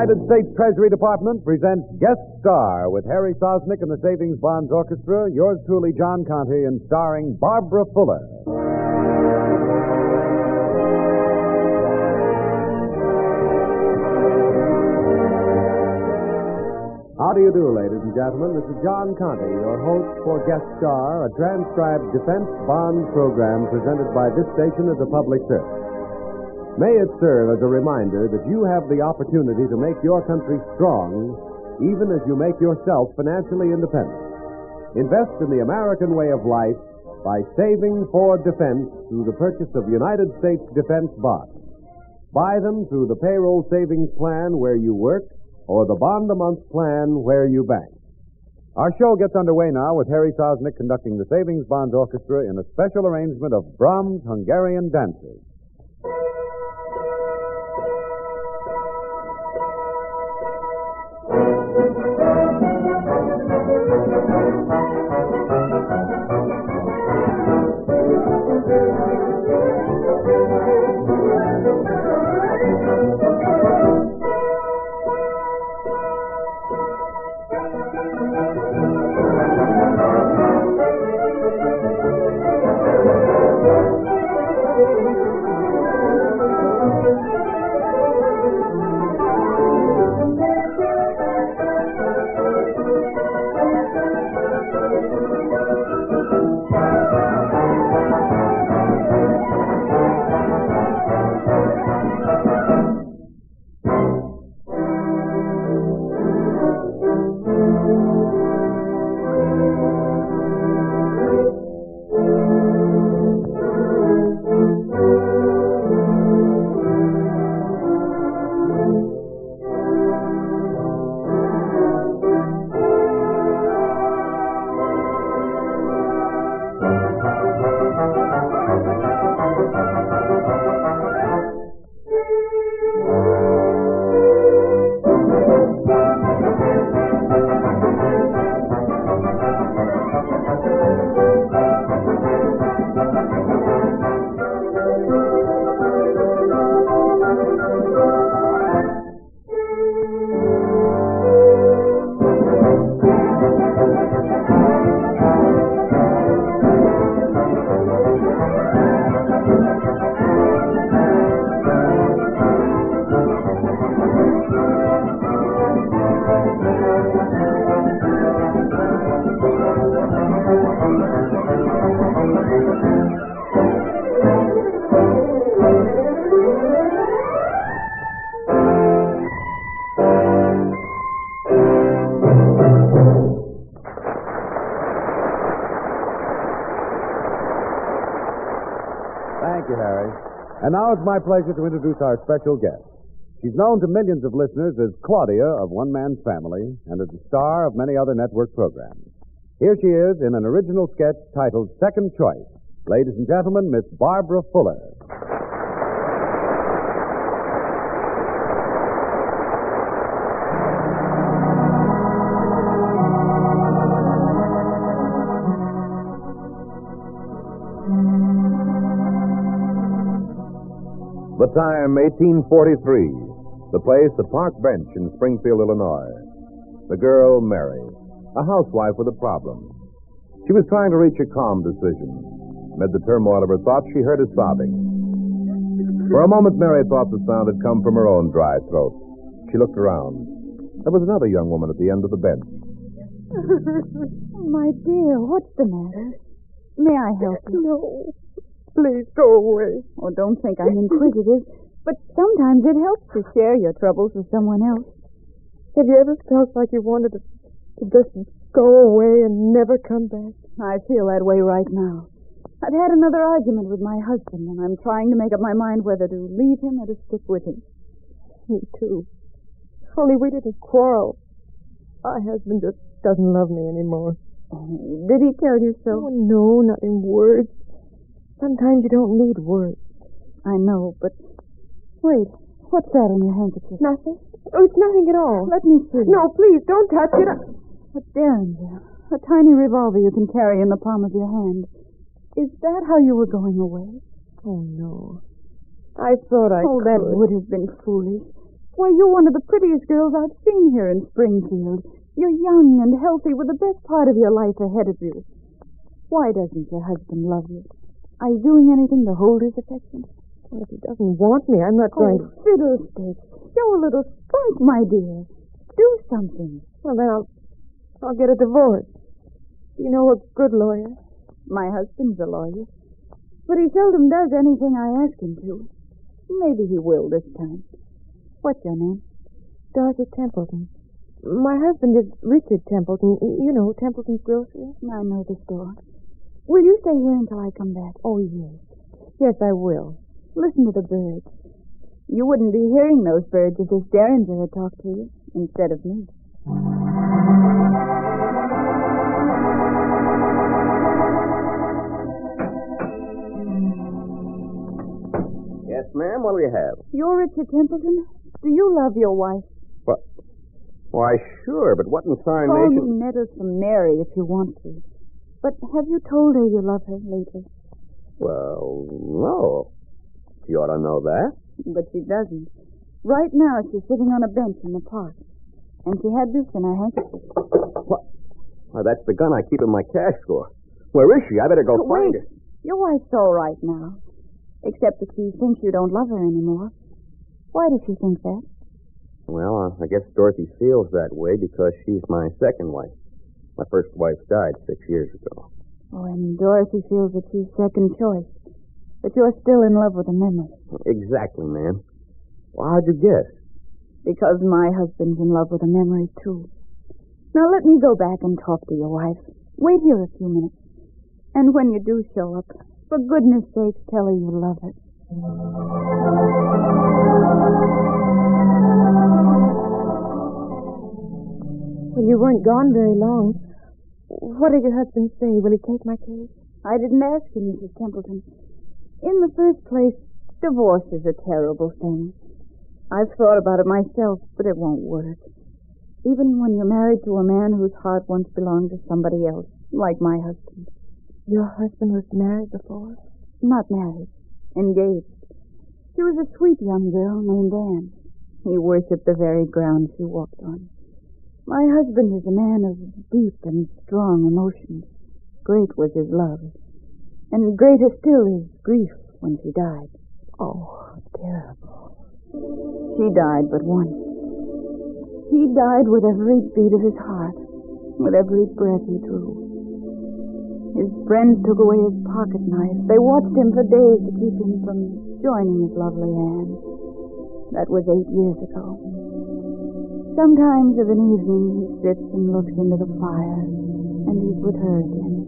United States Treasury Department presents Guest Star with Harry Sosnick and the Savings Bonds Orchestra, yours truly, John Conte, and starring Barbara Fuller. How do you do, ladies and gentlemen? This is John Conte, your host for Guest Star, a transcribed defense bond program presented by this station as a public service. May it serve as a reminder that you have the opportunity to make your country strong even as you make yourself financially independent. Invest in the American way of life by saving for defense through the purchase of United States defense bonds. Buy them through the payroll savings plan where you work or the bond a month plan where you bank. Our show gets underway now with Harry Sosnick conducting the Savings Bonds Orchestra in a special arrangement of Brahms' Hungarian dances. Thank you, Harry. And now it's my pleasure to introduce our special guest. She's known to millions of listeners as Claudia of One Man's Family and as the star of many other network programs. Here she is in an original sketch titled Second Choice. Ladies and gentlemen, Miss Barbara Fuller. The time, 1843. The place, the Park Bench in Springfield, Illinois. The girl, Mary, a housewife with a problem. She was trying to reach a calm decision. Amid the turmoil of her thoughts, she heard a sobbing. For a moment, Mary thought the sound had come from her own dry throat. She looked around. There was another young woman at the end of the bench. My dear, what's the matter? May I help you? No. Please go away. Oh, don't think I'm inquisitive, but sometimes it helps to share your troubles with someone else. Have you ever felt like you wanted to, to just go away and never come back? I feel that way right now. I've had another argument with my husband, and I'm trying to make up my mind whether to leave him or to stick with him. Me too. Only we didn't quarrel. My husband just doesn't love me anymore. Oh, did he tell you so? Oh, no, not in words. Sometimes you don't need words. I know, but wait. What's that in your handkerchief? Nothing? Oh, it's nothing at all. Let me see. No, please, don't touch it. A derringer. A tiny revolver you can carry in the palm of your hand. Is that how you were going away? Oh, no. I thought I oh, could. that would have been foolish. Why, you're one of the prettiest girls I've seen here in Springfield. You're young and healthy with the best part of your life ahead of you. Why doesn't your husband love you? Are you doing anything to hold his affection? Well, if he doesn't want me, I'm not going oh, to. fiddlesticks. Show a little spunk, my dear. Do something. Well, then I'll, I'll get a divorce. You know a good lawyer? My husband's a lawyer. But he seldom does anything I ask him to. Maybe he will this time. What's your name? Dorothy Templeton. My husband is Richard Templeton. You know, Templeton's grocery. I know the store. Will you stay here until I come back? Oh, yes. Yes, I will. Listen to the birds. You wouldn't be hearing those birds if this Derringer had talked to you instead of me. Yes, ma'am. What do you have? You're Richard Templeton. Do you love your wife? What? Why, sure, but what in Call tarnation? me Meddlesome Mary if you want to. But have you told her you love her lately? Well, no. She ought to know that. But she doesn't. Right now she's sitting on a bench in the park. And she had this in her handkerchief. What? Why, that's the gun I keep in my cash drawer. Where is she? I better go find Wait. her. Your wife's all right now. Except that she thinks you don't love her anymore. Why does she think that? Well, I guess Dorothy feels that way because she's my second wife. My first wife died six years ago. Oh, and Dorothy feels that she's second choice. That you're still in love with a memory. Exactly, ma'am. Well, how'd you guess? Because my husband's in love with a memory, too. Now let me go back and talk to your wife. Wait here a few minutes. And when you do show up, for goodness sake, tell her you love her. Well, you weren't gone very long. What did your husband say? Will he take my case? I didn't ask him, Mrs. Templeton. In the first place, divorce is a terrible thing. I've thought about it myself, but it won't work. Even when you're married to a man whose heart once belonged to somebody else, like my husband. Your husband was married before? Not married, engaged. She was a sweet young girl named Anne. He worshipped the very ground she walked on. My husband is a man of deep and strong emotions. Great was his love. And greater still his grief when she died. Oh, terrible. She died but once. He died with every beat of his heart, with every breath he drew. His friends took away his pocket knife. They watched him for days to keep him from joining his lovely Anne. That was eight years ago. Sometimes of an evening he sits and looks into the fire, and he's with her again.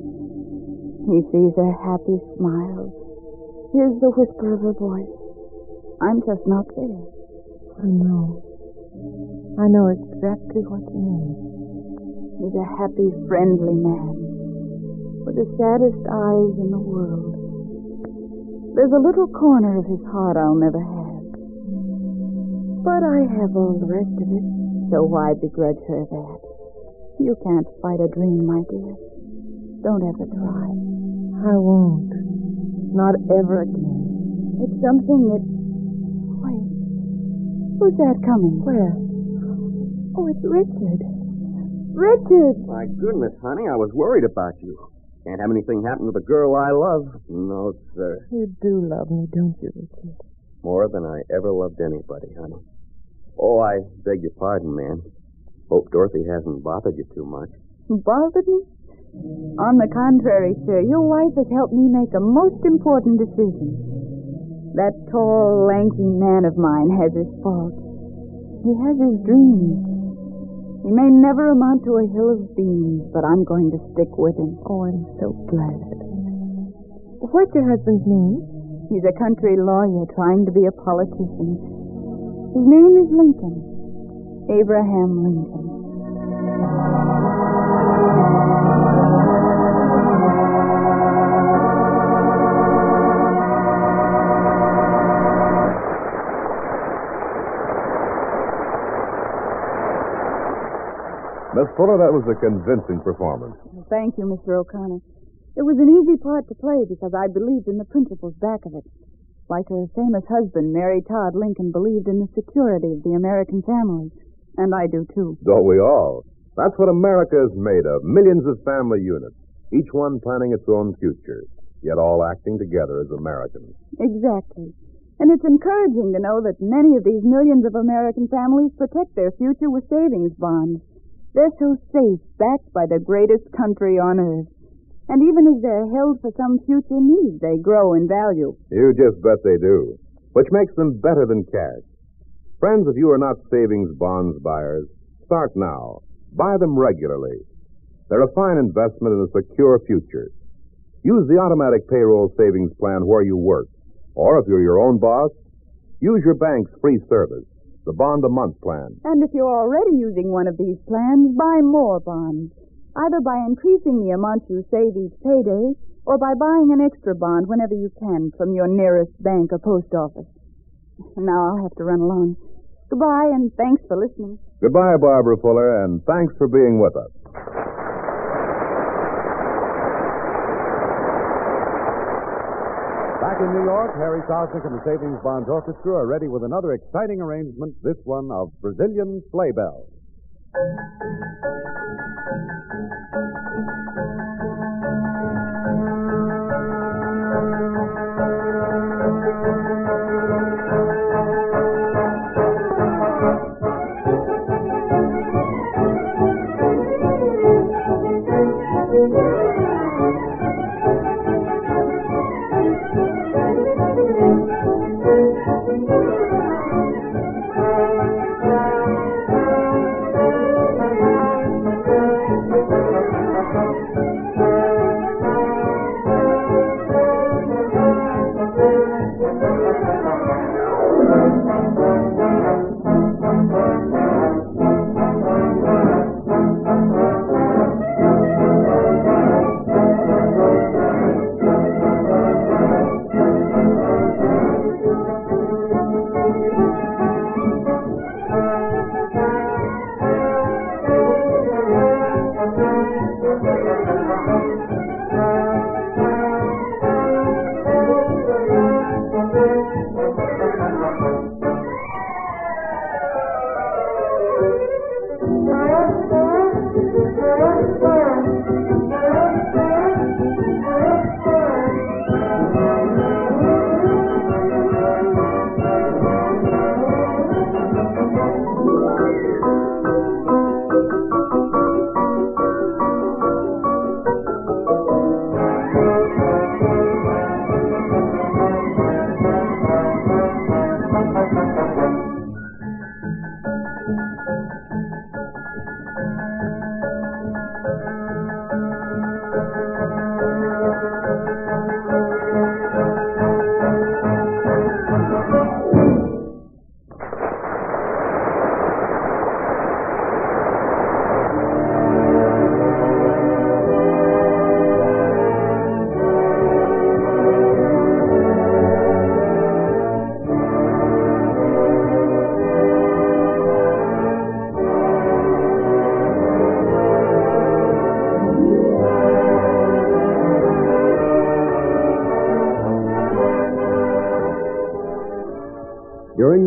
He sees her happy smiles, hears the whisper of her voice. I'm just not there. I know. I know exactly what you mean. He's a happy, friendly man with the saddest eyes in the world. There's a little corner of his heart I'll never have. But I have all the rest of it, so why begrudge her that? You can't fight a dream, my dear. Don't ever try. I won't. Not ever again. It's something that. Wait. Who's that coming? Where? Oh, it's Richard. Richard! My goodness, honey, I was worried about you. Can't have anything happen to the girl I love. No, sir. You do love me, don't you, Richard? More than I ever loved anybody, honey. Oh, I beg your pardon, ma'am. Hope Dorothy hasn't bothered you too much. Bothered me? On the contrary, sir, your wife has helped me make a most important decision. That tall, lanky man of mine has his faults. He has his dreams. He may never amount to a hill of beans, but I'm going to stick with him. Oh, I'm so glad. What's your husband's name? He's a country lawyer trying to be a politician. His name is Lincoln. Abraham Lincoln. Miss Fuller, that was a convincing performance. Thank you, Mr. O'Connor. It was an easy part to play because I believed in the principles back of it. Like her famous husband, Mary Todd Lincoln believed in the security of the American family. And I do too. Don't we all? That's what America is made of millions of family units, each one planning its own future, yet all acting together as Americans. Exactly. And it's encouraging to know that many of these millions of American families protect their future with savings bonds. They're so safe, backed by the greatest country on earth. And even as they're held for some future need, they grow in value. You just bet they do, which makes them better than cash. Friends, if you are not savings bonds buyers, start now. Buy them regularly. They're a fine investment in a secure future. Use the automatic payroll savings plan where you work. Or if you're your own boss, use your bank's free service, the bond a month plan. And if you're already using one of these plans, buy more bonds. Either by increasing the amount you save each payday, or by buying an extra bond whenever you can from your nearest bank or post office. Now I'll have to run along. Goodbye, and thanks for listening. Goodbye, Barbara Fuller, and thanks for being with us. Back in New York, Harry Sosnick and the Savings Bonds Orchestra are ready with another exciting arrangement, this one of Brazilian Sleigh Bells.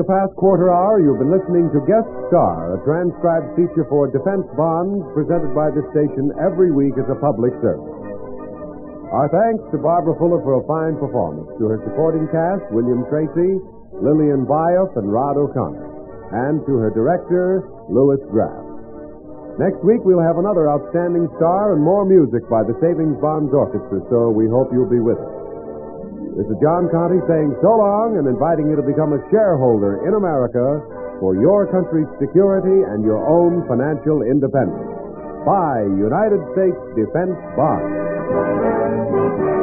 The past quarter hour, you've been listening to Guest Star, a transcribed feature for defense bonds presented by this station every week as a public service. Our thanks to Barbara Fuller for a fine performance, to her supporting cast, William Tracy, Lillian Buyeff, and Rod O'Connor, and to her director, Louis Graff. Next week, we'll have another outstanding star and more music by the Savings Bonds Orchestra, so we hope you'll be with us. This is John Conte saying so long and inviting you to become a shareholder in America for your country's security and your own financial independence. Buy United States Defense Bonds.